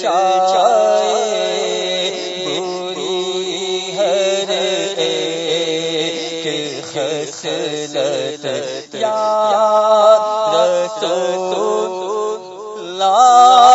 چاچا بوری ہر کل خسلت یا رسول اللہ۔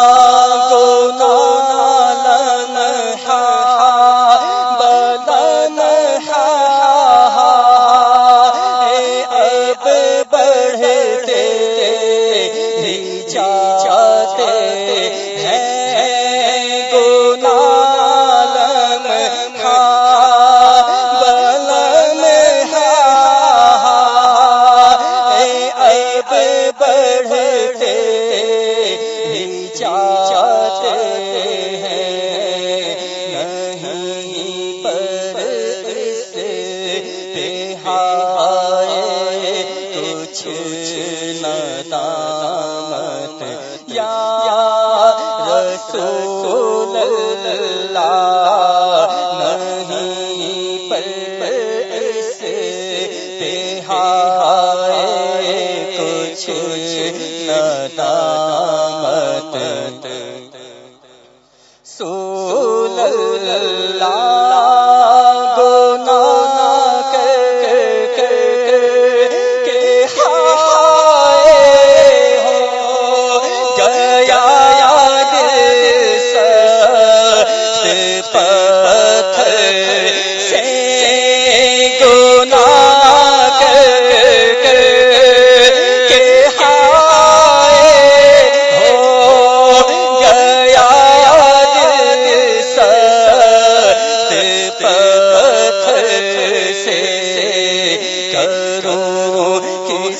کرو کس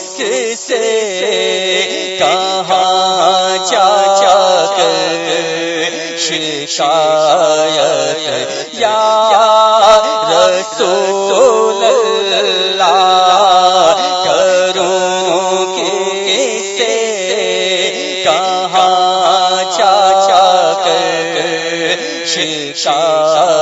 سے کہاں چاچا کر شکایت یا رسول اللہ کرو کہاں چاچا کر شکایت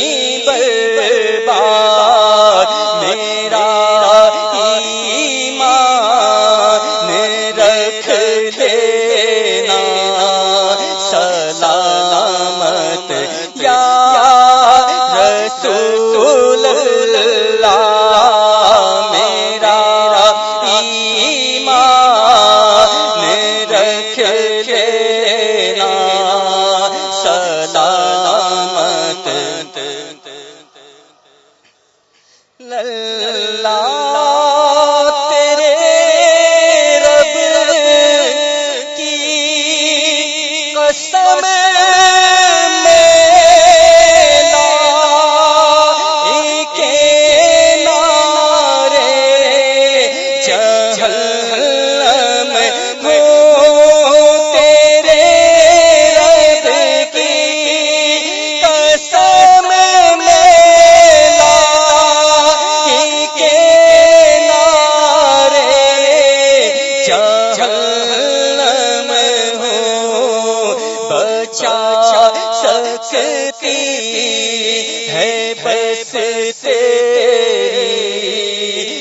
رسول اللہ میرا ایمان رکھ نا سلامت۔ لل ہے بس تیری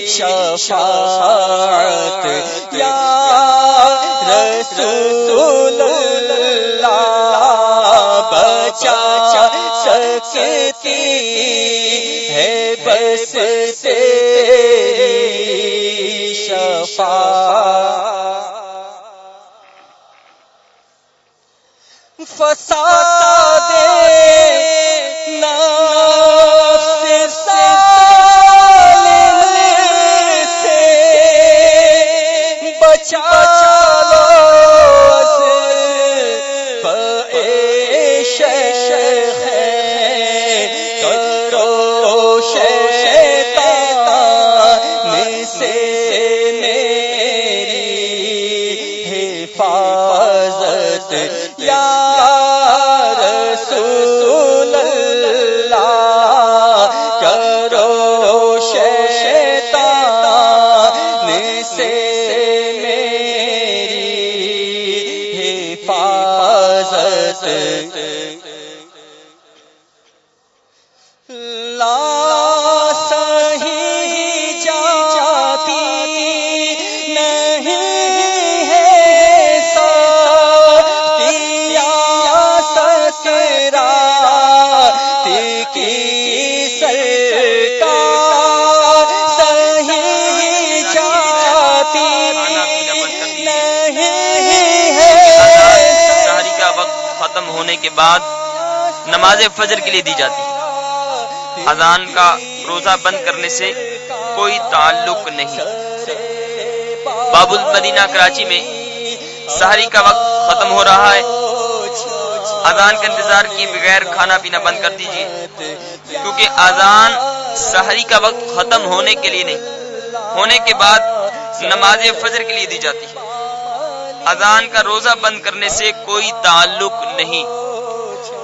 شفاعت یا رسول اللہ بچا سکتی ہے بس تیری شفاعت۔ فساد کے بعد نماز فجر کے لیے دی جاتی ہے۔ اذان کا روزہ بند کرنے سے کوئی تعلق نہیں۔ باب المدینہ کراچی میں سہری کا وقت ختم ہو رہا ہے۔ اذان کا انتظار کی بغیر کھانا پینا بند کر دیجیے کیونکہ اذان سہری کا وقت ختم ہونے کے لیے نہیں، ہونے کے بعد نماز فجر کے لیے دی جاتی۔ ہے اذان کا روزہ بند کرنے سے کوئی تعلق نہیں۔